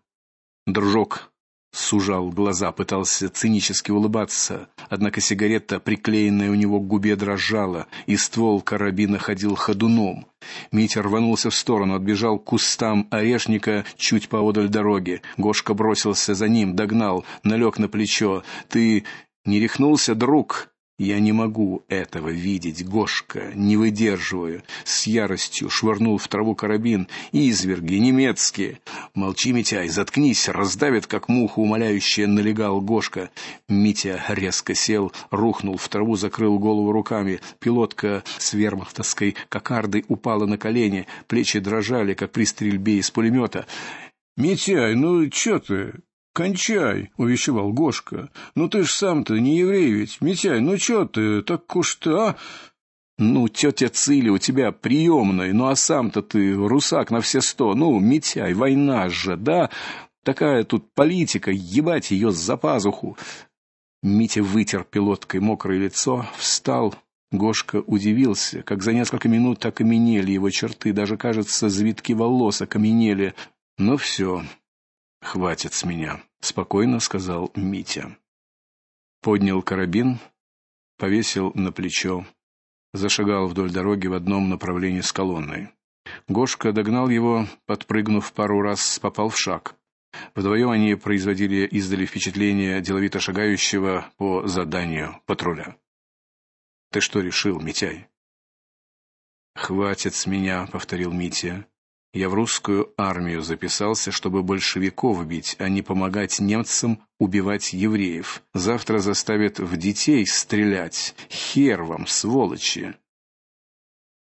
Дружок сужал глаза, пытался цинически улыбаться, однако сигарета, приклеенная у него к губе, дрожала, и ствол карабина ходил ходуном. Митя рванулся в сторону, отбежал к кустам орешника чуть поодаль дороги. Гошка бросился за ним, догнал, налег на плечо. Ты не рехнулся, друг? Я не могу этого видеть, Гошка, не выдерживаю. С яростью швырнул в траву карабин. Изверги немецкие. Молчи, Митяй, заткнись, раздавит как муху умоляюще налегал Гошка. Митя резко сел, рухнул в траву, закрыл голову руками. Пилотка с вермахтовской кокардой упала на колени, плечи дрожали, как при стрельбе из пулемета. Митяй, ну что ты? Кончай, увещевал Гошка. Ну ты ж сам-то не еврей ведь. Митяй, ну что ты, так уж ты, а? Ну, тетя Циля у тебя приемная, ну а сам-то ты русак на все сто. Ну, Митяй, война же, да? Такая тут политика, ебать ее за пазуху. Митя вытер пилоткой мокрое лицо, встал. Гошка удивился, как за несколько минут окаменели его черты, даже, кажется, завитки волос окаменели. Ну все, Хватит с меня, спокойно сказал Митя. Поднял карабин, повесил на плечо, зашагал вдоль дороги в одном направлении с колонной. Гошка догнал его, подпрыгнув пару раз, попал в шаг. Вдвоем они производили издали впечатление деловито шагающего по заданию патруля. Ты что решил, Митяй? Хватит с меня, повторил Митя. Я в русскую армию записался, чтобы большевиков бить, а не помогать немцам убивать евреев. Завтра заставят в детей стрелять. Хер вам, сволочи.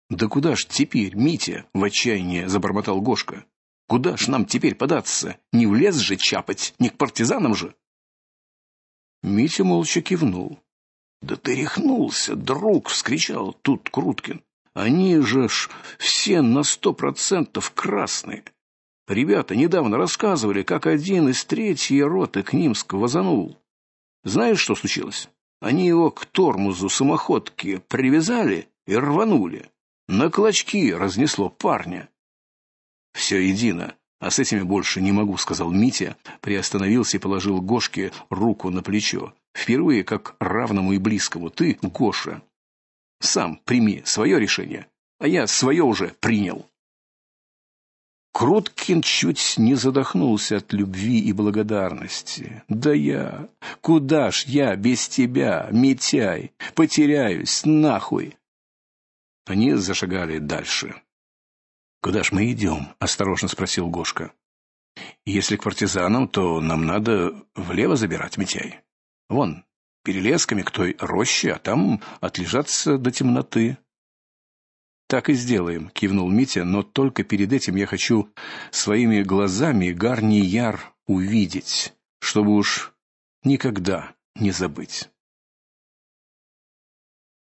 Да куда ж теперь, Митя, в отчаянии забормотал Гошка. Куда ж нам теперь податься? Не в лес же чапать, не к партизанам же. Митя молча кивнул. Да ты рехнулся, друг, вскричал тут Круткин. Они же ж все на сто процентов красные. Ребята недавно рассказывали, как один из третьей роты к ним сквозанул. Знаешь, что случилось? Они его к тормозу самоходки привязали и рванули. На клочки разнесло парня. Все едино, а с этими больше не могу, сказал Митя, приостановился и положил Гошке руку на плечо. Впервые как равному и близкому. Ты, Гоша, сам прими свое решение, а я свое уже принял. Круткин чуть не задохнулся от любви и благодарности. Да я, куда ж я без тебя, Митяй, потеряюсь нахуй. Они зашагали дальше. Куда ж мы идем?» — осторожно спросил Гошка. Если к партизанам, то нам надо влево забирать, Митяй. Вон, перелесками к той роще, а там отлежаться до темноты. Так и сделаем, кивнул Митя, но только перед этим я хочу своими глазами Гарнияр увидеть, чтобы уж никогда не забыть.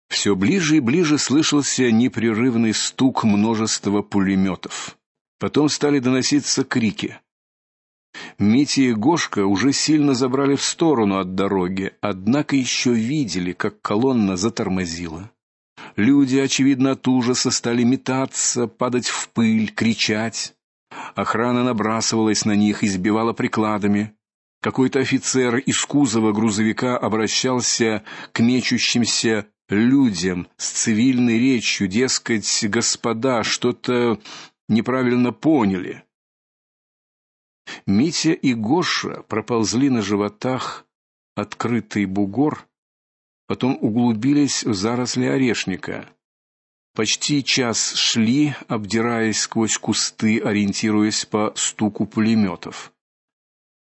Все ближе и ближе слышался непрерывный стук множества пулеметов. Потом стали доноситься крики. Митя и Гошка уже сильно забрали в сторону от дороги, однако еще видели, как колонна затормозила. Люди, очевидно, от ужаса стали метаться, падать в пыль, кричать. Охрана набрасывалась на них, избивала прикладами. Какой-то офицер из кузова грузовика обращался к мечущимся людям с цивильной речью, дескать, господа, что-то неправильно поняли. Митя и Гоша проползли на животах открытый бугор, потом углубились в заросли орешника. Почти час шли, обдираясь сквозь кусты, ориентируясь по стуку пулеметов.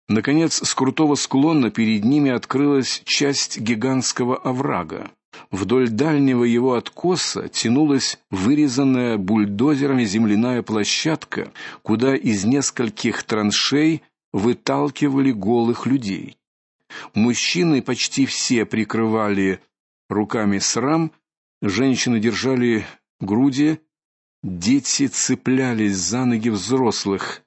Наконец, с крутого склона перед ними открылась часть гигантского оврага. Вдоль дальнего его откоса тянулась вырезанная бульдозерами земляная площадка, куда из нескольких траншей выталкивали голых людей. Мужчины почти все прикрывали руками срам, женщины держали груди, дети цеплялись за ноги взрослых.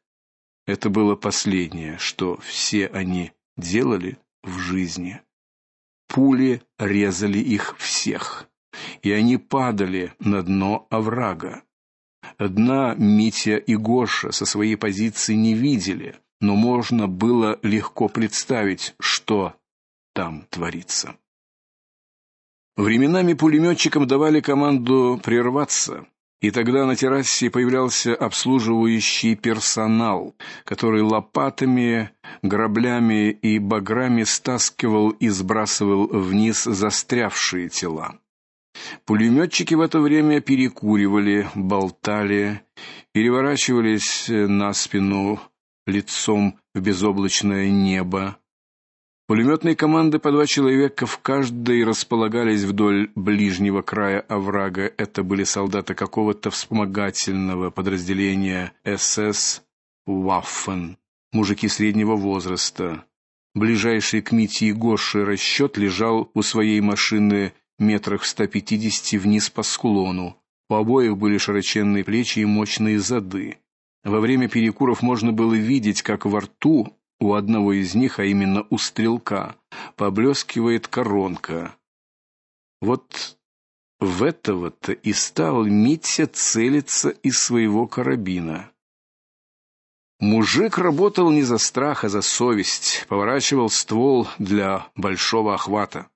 Это было последнее, что все они делали в жизни. Пули резали их всех, и они падали на дно оврага. Дна Митя и Гоша со своей позиции не видели, но можно было легко представить, что там творится. Временами пулеметчикам давали команду прерваться, и тогда на террасе появлялся обслуживающий персонал, который лопатами, граблями и баграми стаскивал и сбрасывал вниз застрявшие тела. Пулеметчики в это время перекуривали, болтали, переворачивались на спину лицом в безоблачное небо. Пулеметные команды по два человека в каждой располагались вдоль ближнего края оврага. Это были солдаты какого-то вспомогательного подразделения СС Waffen, мужики среднего возраста. Ближайший к Мите и Гоше расчет лежал у своей машины метрах в 150 вниз по склону. У обоих были широченные плечи и мощные зады. Во время перекуров можно было видеть, как во рту у одного из них, а именно у стрелка, поблескивает коронка. Вот в этого-то и стал Митя целиться из своего карабина. Мужик работал не за страх, а за совесть, поворачивал ствол для большого охвата.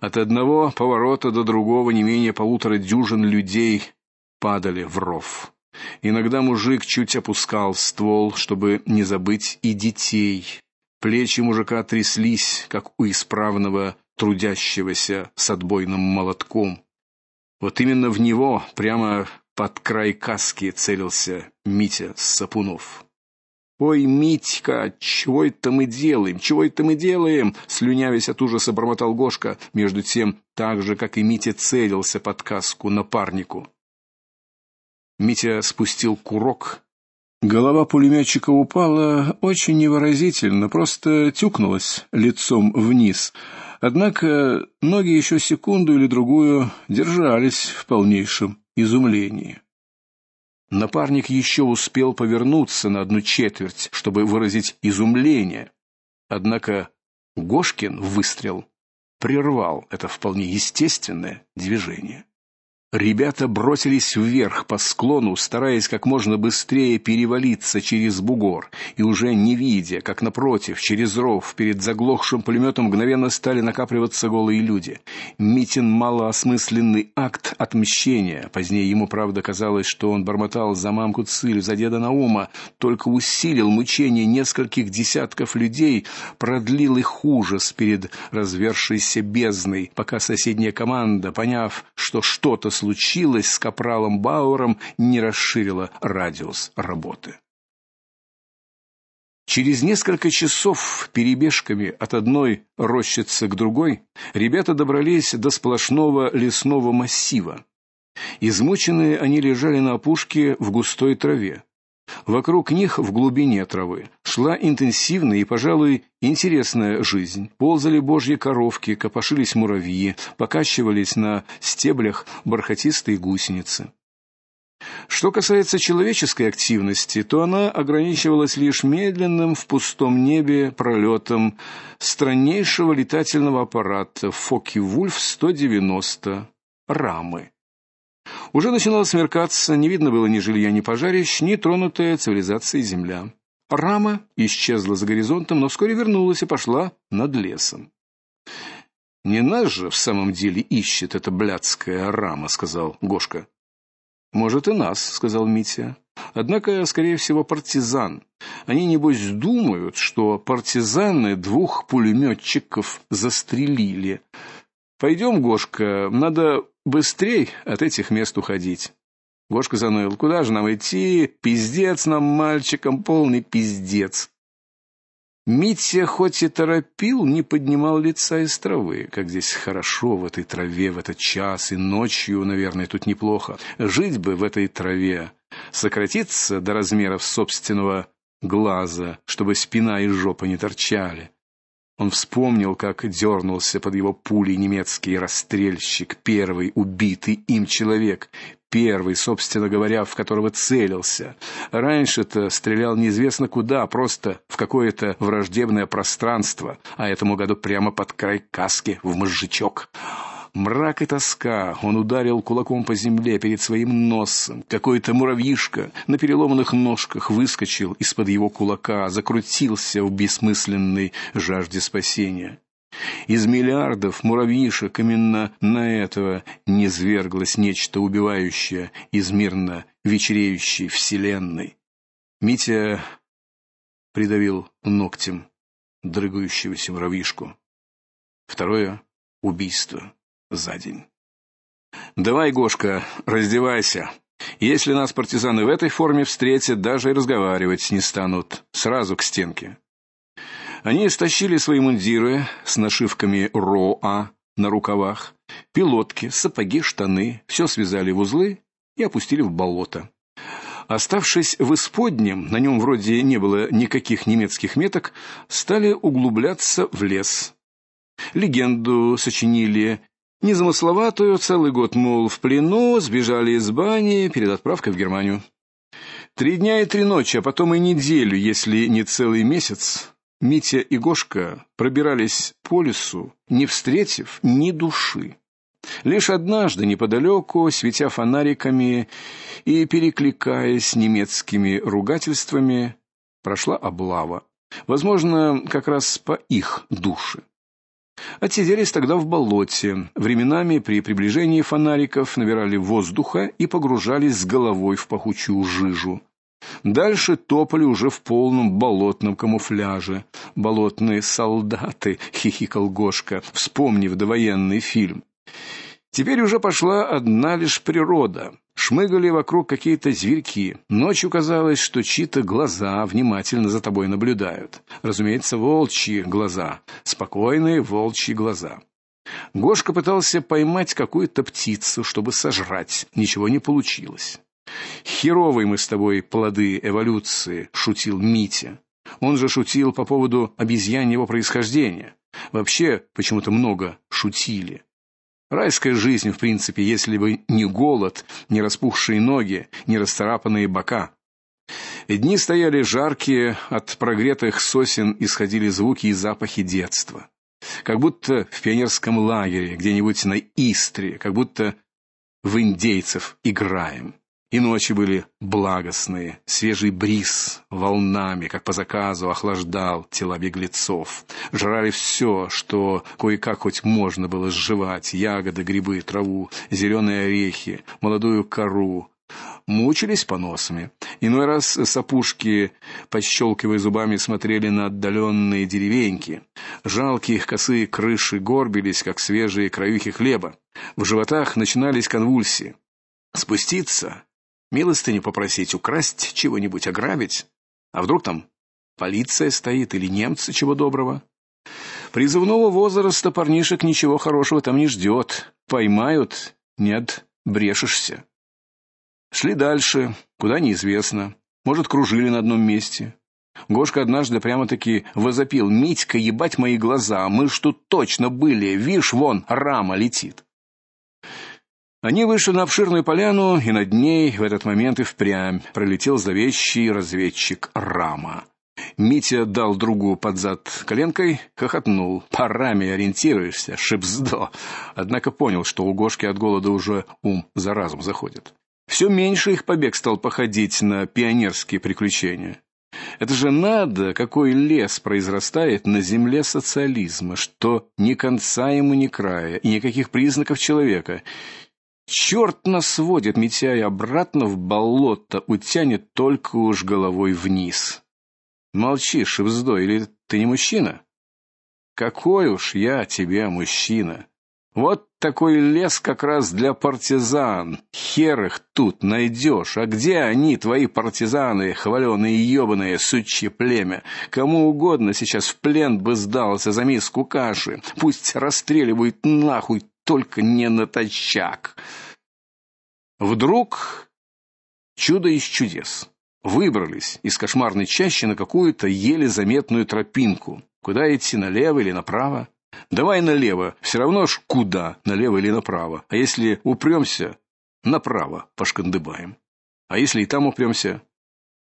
От одного поворота до другого не менее полутора дюжин людей падали в ров. Иногда мужик чуть опускал ствол, чтобы не забыть и детей. Плечи мужика тряслись, как у исправного трудящегося с отбойным молотком. Вот именно в него, прямо под край каски целился Митя Сапунов. Ой, Митька, чего это мы делаем? Чего это мы делаем? слюнявясь от ужаса бормотал Гошка, между тем, так же как и Митя целился под каску напарнику. Митя спустил курок. Голова пулеметчика упала очень невыразительно, просто тюкнулась лицом вниз. Однако ноги еще секунду или другую держались в полнейшем изумлении. Напарник еще успел повернуться на одну четверть, чтобы выразить изумление. Однако Гошкин выстрел прервал это вполне естественное движение. Ребята бросились вверх по склону, стараясь как можно быстрее перевалиться через бугор, и уже не видя, как напротив, через ров, перед заглохшим пулеметом мгновенно стали накапливаться голые люди. Митин малоосмысленный акт отмщения. Позднее ему правда казалось, что он бормотал за мамку Циль, за деда Наума, только усилил мучение нескольких десятков людей, продлил их ужас перед развершейся бездной, пока соседняя команда, поняв, что что-то случилось с капралом Бауэром, не расширило радиус работы. Через несколько часов перебежками от одной рощицы к другой ребята добрались до сплошного лесного массива. Измученные они лежали на опушке в густой траве. Вокруг них в глубине травы шла интенсивная и, пожалуй, интересная жизнь. Ползали божьи коровки, копошились муравьи, покачивались на стеблях бархатистые гусеницы. Что касается человеческой активности, то она ограничивалась лишь медленным в пустом небе пролетом страннейшего летательного аппарата Фокке-Вульф 190 рамы. Уже начинало смеркаться, не видно было ни жилья, ни пожарищ, ни тронутая цивилизацией земля. Рама исчезла за горизонтом, но вскоре вернулась и пошла над лесом. Не нас же в самом деле ищет эта блядская рама, сказал Гошка. Может и нас, сказал Митя. Однако, скорее всего, партизан. Они небось думают, что партизаны двух пулеметчиков застрелили. Пойдем, Гошка, надо быстрей от этих мест уходить. Гошка заныл: "Куда же нам идти? Пиздец нам мальчикам, полный пиздец". Митя хоть и торопил, не поднимал лица из травы. Как здесь хорошо в этой траве в этот час и ночью, наверное, тут неплохо. Жить бы в этой траве, сократиться до размеров собственного глаза, чтобы спина и жопа не торчали. Он вспомнил, как дернулся под его пулей немецкий расстрельщик, первый убитый им человек. первый, собственно говоря, в которого целился. Раньше-то стрелял неизвестно куда, просто в какое-то враждебное пространство, а этому году прямо под край каски в мозжечок. Мрак и тоска. Он ударил кулаком по земле перед своим носом. Какой-то муравьишка на переломанных ножках выскочил из-под его кулака, закрутился в бессмысленной жажде спасения. Из миллиардов муравьишек именно на этого не зверглось нечто убивающее из мирно вечереющей вселенной. Митя придавил ногтем дрыгающегося муравьишку. Второе убийство за день. Давай, Гошка, раздевайся. Если нас партизаны в этой форме встретят, даже и разговаривать не станут, сразу к стенке. Они стащили свои мундиры с нашивками РОА на рукавах, пилотки, сапоги, штаны, все связали в узлы и опустили в болото. Оставшись в исподнем, на нем вроде не было никаких немецких меток, стали углубляться в лес. Легенду сочинили незамысловатую, целый год мол в плену, сбежали из бани перед отправкой в Германию. Три дня и три ночи, а потом и неделю, если не целый месяц, Митя и Гошка пробирались по лесу, не встретив ни души. Лишь однажды неподалеку, светя фонариками и перекликаясь немецкими ругательствами, прошла облава. Возможно, как раз по их душе. Отсиделись тогда в болоте. Временами при приближении фонариков набирали воздуха и погружались с головой в пахучую жижу. Дальше топали уже в полном болотном камуфляже. Болотные солдаты, хихикал Гошка, вспомнив довоенный фильм. Теперь уже пошла одна лишь природа. Шмыгали вокруг какие-то зверьки. Ночью казалось, что чьи-то глаза внимательно за тобой наблюдают. Разумеется, волчьи глаза, спокойные волчьи глаза. Гошка пытался поймать какую-то птицу, чтобы сожрать. Ничего не получилось. Херовые мы с тобой плоды эволюции, шутил Митя. Он же шутил по поводу обезьяньего происхождения. Вообще, почему-то много шутили. Райская жизнь, в принципе, если бы не голод, не распухшие ноги, не расцарапанные бока. Дни стояли жаркие, от прогретых сосен исходили звуки и запахи детства. Как будто в пионерском лагере, где-нибудь на Истре, как будто в индейцев играем. И ночи были благостные, свежий бриз волнами, как по заказу, охлаждал тела беглецов. Жрали все, что кое-как хоть можно было сживать: ягоды, грибы, траву, зеленые орехи, молодую кору. Мучились поносами. Иной раз с опушки, пощелкивая зубами, смотрели на отдаленные деревеньки. Жалкие их косые крыши горбились, как свежие краюхи хлеба. В животах начинались конвульсии. Спуститься Милостыню попросить, украсть чего-нибудь, ограбить? А вдруг там полиция стоит или немцы чего доброго? Призывного возраста парнишек ничего хорошего там не ждет. Поймают, нет, брешешься. Шли дальше, куда неизвестно. Может, кружили на одном месте. Гошка однажды прямо-таки возопил: "Митька, ебать мои глаза, мы ж тут точно были, вишь, вон рама летит". Они вышли на обширную поляну, и над ней в этот момент и впрямь пролетел зловещий разведчик Рама. Митя дал другу под зад коленкой, хохотнул. По раме ориентируешься, шипздо. Однако понял, что у Гошки от голода уже ум за разум заходит. Все меньше их побег стал походить на пионерские приключения. Это же надо, какой лес произрастает на земле социализма, что ни конца ему, ни края, и никаких признаков человека. Черт нас сводит, Митяя, обратно в болото, утянет только уж головой вниз. Молчишь, вздо, или ты не мужчина? Какой уж я тебе мужчина. Вот такой лес как раз для партизан. Хер их тут найдешь. А где они, твои партизаны, хваленые ебаные сучье племя? Кому угодно сейчас в плен бы сдался за миску каши. Пусть расстреливают нахуй только не натощак. Вдруг чудо из чудес. Выбрались из кошмарной чащи на какую-то еле заметную тропинку. Куда идти, налево или направо? Давай налево, все равно ж куда, налево или направо. А если упремся, направо пошкандыбаем. А если и там упремся,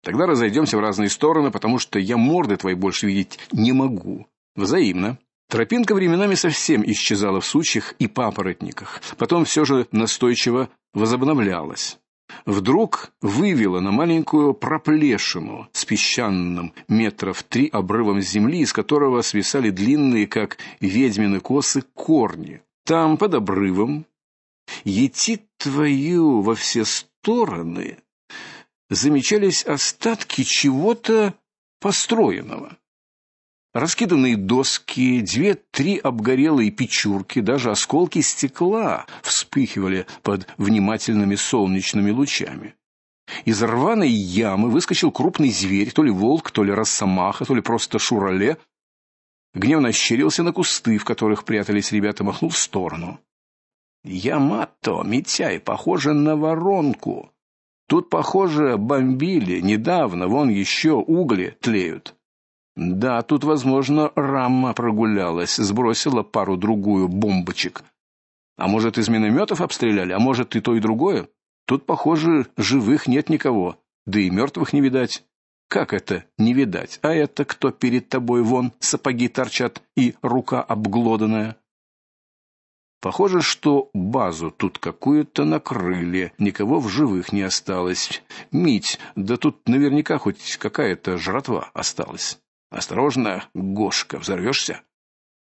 тогда разойдемся в разные стороны, потому что я морды твоей больше видеть не могу. Взаимно. Тропинка временами совсем исчезала в сучьях и папоротниках, потом все же настойчиво возобновлялась. Вдруг вывела на маленькую проплешину с песчаным метров три обрывом земли, из которого свисали длинные, как ведьмины косы, корни. Там под обрывом ети твою во все стороны замечались остатки чего-то построенного. Раскиданные доски, две-три обгорелые печурки, даже осколки стекла вспыхивали под внимательными солнечными лучами. Из рваной ямы выскочил крупный зверь, то ли волк, то ли росомаха, то ли просто шурале. Гневно ощерился на кусты, в которых прятались ребята, махнул в сторону. Ямато, Митяй, похоже на воронку. Тут, похоже, бомбили недавно, вон еще угли тлеют. Да, тут, возможно, Рамма прогулялась, сбросила пару-другую бомбочек. А может, из минометов обстреляли, а может, и то, и другое? Тут, похоже, живых нет никого, да и мертвых не видать. Как это не видать? А это кто перед тобой вон сапоги торчат и рука обглоданная? Похоже, что базу тут какую-то накрыли, никого в живых не осталось. Мить, да тут наверняка хоть какая-то жратва осталась. Осторожно, Гошка, взорвешься?»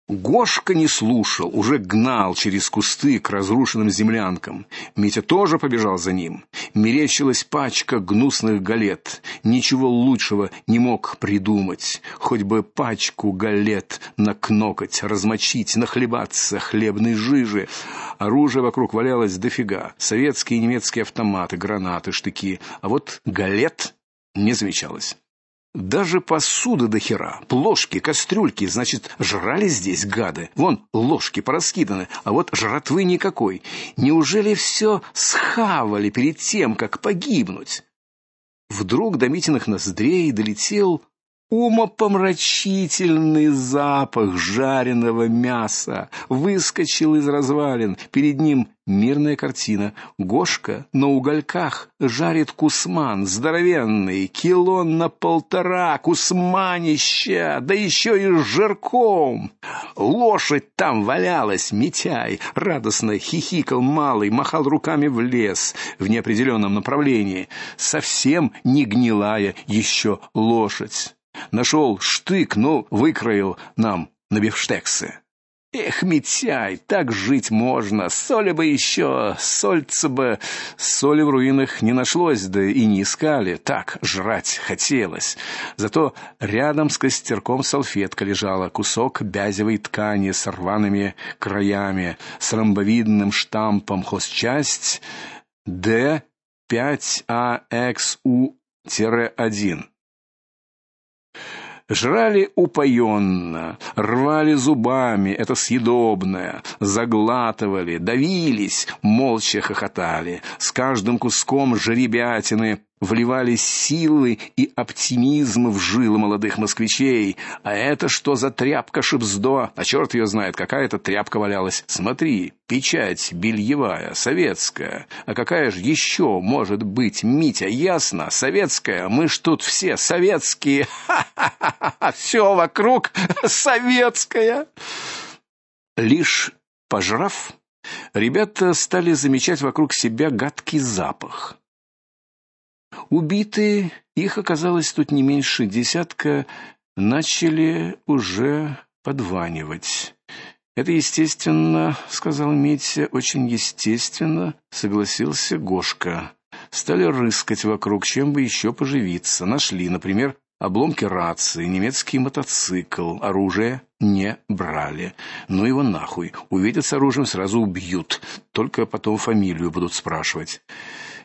Гошка не слушал, уже гнал через кусты к разрушенным землянкам. Митя тоже побежал за ним. Мерещилась пачка гнусных галет. Ничего лучшего не мог придумать. Хоть бы пачку галет накнокать, размочить, нахлебаться хлебной жижи. Оружие вокруг валялось дофига. Советские и немецкие автоматы, гранаты, штыки. А вот галет не замечалось. Даже посуда до хера, плошки, кастрюльки, значит, жрали здесь гады. Вон ложки пораскиданы, а вот жратвы никакой. Неужели все схавали перед тем, как погибнуть? Вдруг до Митиных ноздрей долетел Умопомрачительный запах жареного мяса выскочил из развалин. Перед ним мирная картина. Гошка на угольках жарит кусман, здоровенный, кило на полтора, кусманища, да еще и с жирком. Лошадь там валялась, Митяй, радостно хихикал малый, махал руками в лес в неопределенном направлении. Совсем не гнилая еще лошадь. Нашел штык, но выкроил нам на бифштексы. Эх, Митяй, так жить можно. Соли бы еще, сольца бы. Соли в руинах не нашлось, да и не искали. Так жрать хотелось. Зато рядом с костерком салфетка лежала, кусок бязевой ткани с рваными краями, с ромбовидным штампом хозчасть Д5АХУ-1. Жрали упоенно, рвали зубами это съедобное, заглатывали, давились, молча хохотали. С каждым куском жеребятины вливались силы и оптимизм в жилы молодых москвичей. А это что за тряпка шипздо? А черт ее знает, какая это тряпка валялась. Смотри, печать бельевая, советская. А какая же еще может быть, Митя, ясно, советская. Мы ж тут все советские. Все вокруг [laughs] советское. Лишь пожрав, ребята стали замечать вокруг себя гадкий запах. Убитые, их оказалось тут не меньше десятка, начали уже подванивать. Это естественно, сказал Митя, очень естественно, согласился Гошка. Стали рыскать вокруг, чем бы еще поживиться. Нашли, например, обломки рации, немецкий мотоцикл, оружие не брали. Ну его нахуй. Увидят с оружием, сразу убьют. Только потом фамилию будут спрашивать.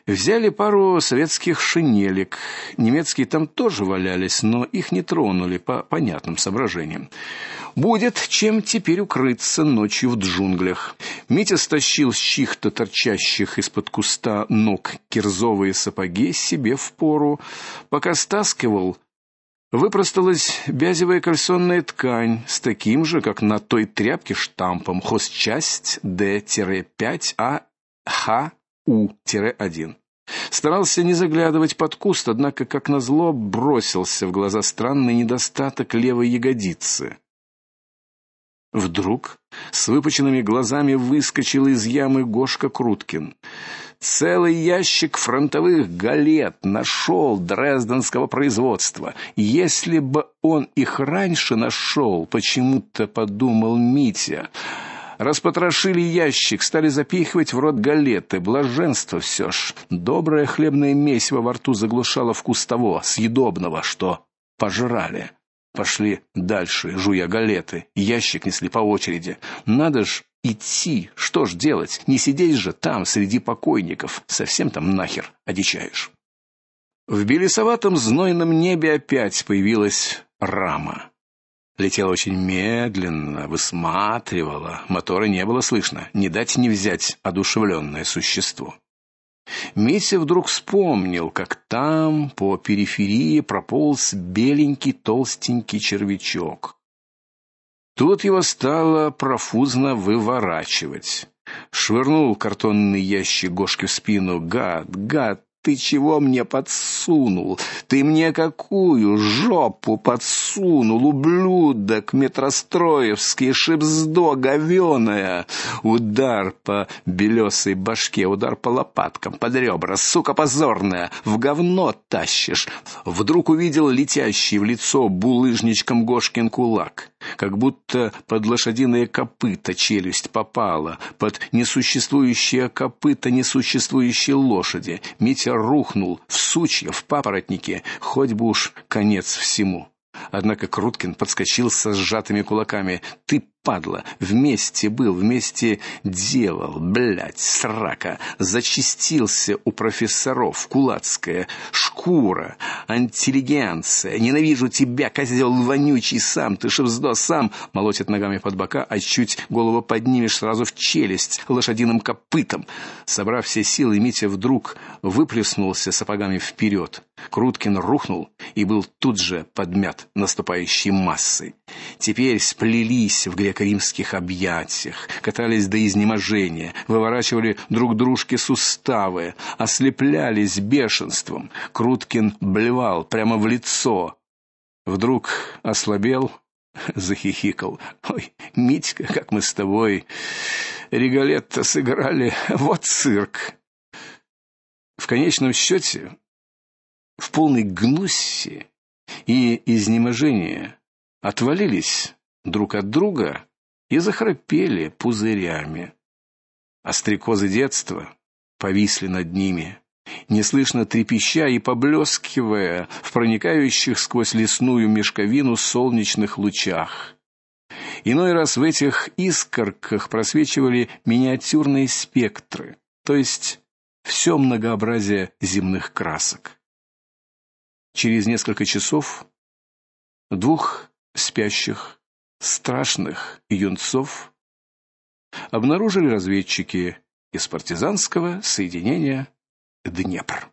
Взяли пару советских шинелек. Немецкие там тоже валялись, но их не тронули по понятным соображениям. Будет чем теперь укрыться ночью в джунглях. Митя стащил с чьих-то торчащих из-под куста ног кирзовые сапоги себе в пору, пока стаскивал Выпросталась бязевая кальсонная ткань с таким же, как на той тряпке штампом хозчасть Д-5АХУ. У-1. Старался не заглядывать под куст, однако как назло бросился в глаза странный недостаток левой ягодицы. Вдруг с выпученными глазами выскочил из ямы Гошка Круткин. Целый ящик фронтовых галет нашел дрезденского производства. Если бы он их раньше нашел, почему-то подумал Митя. Распотрошили ящик, стали запихивать в рот галеты. Блаженство все ж. Доброе хлебное месиво во рту заглушало вкус того съедобного, что пожрали. Пошли дальше, жуя галеты. Ящик несли по очереди. Надо ж идти. Что ж делать? Не сидеть же там среди покойников. Совсем там нахер одичаешь. В белесоватом знойном небе опять появилась рама летела очень медленно, высматривала, мотора не было слышно, не дать не взять одушевленное существо. Митя вдруг вспомнил, как там по периферии прополз беленький толстенький червячок. Тут его стало профузно выворачивать. Швырнул картонный ящик Гошке в спину. Гад, гад, ты чего мне подсунул? Ты мне какую жопу подсунул, ублюдок метростроевский, шипздо говёная? Удар по белесой башке, удар по лопаткам, под ребра, сука позорная, в говно тащишь. Вдруг увидел летящий в лицо булыжничком Гошкин кулак как будто под лошадиное копыто челюсть попала, под несуществующее копыто несуществующей лошади. Митя рухнул в сучья, в папоротнике, хоть бы уж конец всему. Однако Круткин подскочил со сжатыми кулаками. Ты падла, вместе был, вместе делал, блядь, срака. Зачистился у профессоров кулацкая шкура, интеллигенция. Ненавижу тебя, козел вонючий сам, ты шевздо сам, молотит ногами под бока, а чуть голову поднимешь сразу в челюсть лошадиным копытом. Собрав все силы, Митя вдруг выплеснулся сапогами вперед. Круткин рухнул и был тут же подмят наступающей массой. Теперь сплелись в греко-римских объятиях, катались до изнеможения, выворачивали друг дружке суставы, ослеплялись бешенством. Круткин блевал прямо в лицо. Вдруг ослабел, [laughs] захихикал. Ой, Митька, как мы с тобой регалетто сыграли, [laughs] вот цирк. В конечном счете, в полной гнусе и изнеможении отвалились друг от друга и захрапели пузырями. А стрекозы детства повисли над ними, неслышно трепеща и поблескивая в проникающих сквозь лесную мешковину солнечных лучах. Иной раз в этих искорках просвечивали миниатюрные спектры, то есть все многообразие земных красок. Через несколько часов двух спящих страшных юнцов обнаружили разведчики из партизанского соединения Днепр.